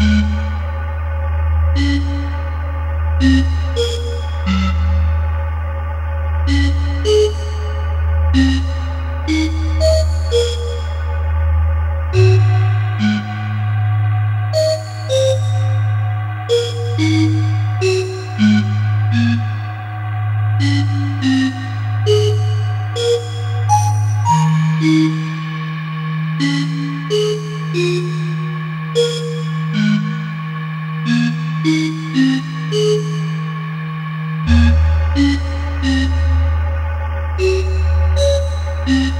Beep. Yeah.